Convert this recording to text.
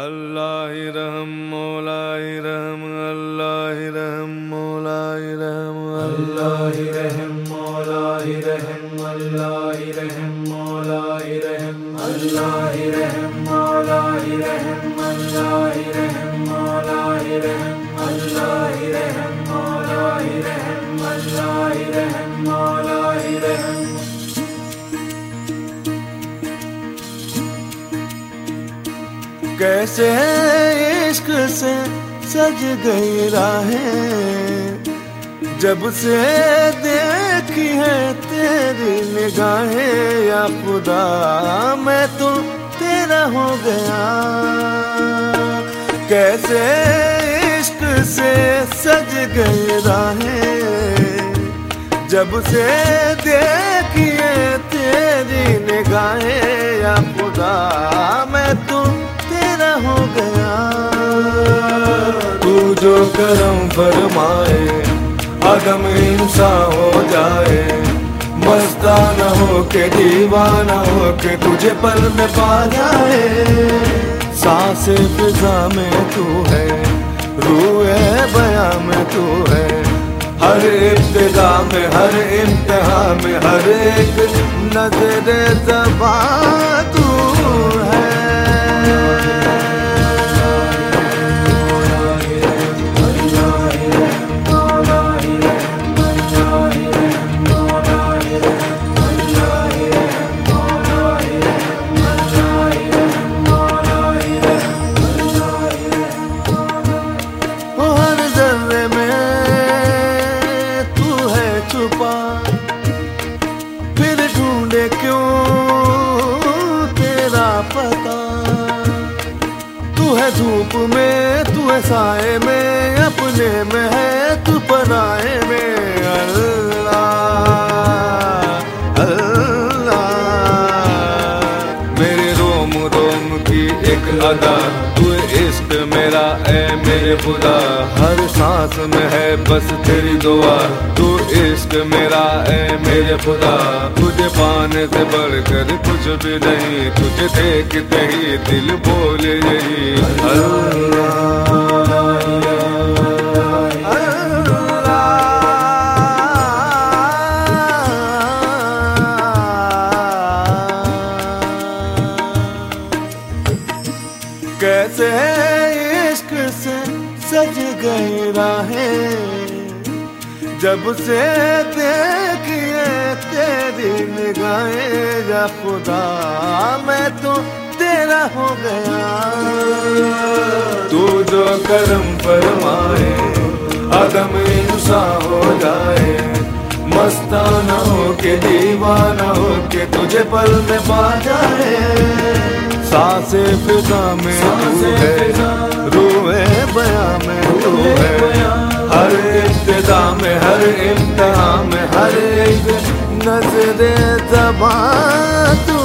अल्लाह रहम मौला रहम अल्लाह रहम मौला रहम अल्लाह रहम मौला रहम अल्लाह रहम मौला रहम अल्लाह रहम मौला रहम अल्लाह रहम मौला रहम अल्लाह रहम मौला रहम अल्लाह रहम मौला रहम कैसे इश्क से सज गई राहें? जब से देखी है तेरी निगाहें, या खुदा, मैं तो तेरा हो गया। कैसे इश्क से सज गई राहें? जब से देखी है तेरी निगाहें, या खुदा, मैं तो जो करम फरमाए आदम इंसान हो जाए। मस्ताना हो के दीवाना हो के तुझे पल में पा जाए। सांस फिजा में तू है रूए बया में तू है। हर इब्तदा में, हर इम्तहा में, हर एक नज़र जबा ढूंढे क्यों? तेरा पता। तू है धूप में, तू है साए में, अपने में है, तू पराए में। अल्लाह अल्लाह। मेरे रोम रोम की एक अदा। तू इश्क मेरा ए मेरे खुदा। हर सांस में है, बस तेरी दुआ। तू इश्क मेरा ए मेरे खुदा। तुझे पाने से बढ़कर कुछ भी नहीं तुझे देखते ही दिल बोले यही। कैसे इश्क से सज गई राहें? जब से देखिए तेरी निगाहें या खुदा मैं तो तेरा हो गया। तू जो करम फरमाए आदम इंसान हो जाए। मस्ताना हो के दीवाना हो के तुझे पल में पा जाए। सासे फिजा में तू है रूए बया में तू है। हर इब्तदा में हर इम्तहा में नज़र जबा तू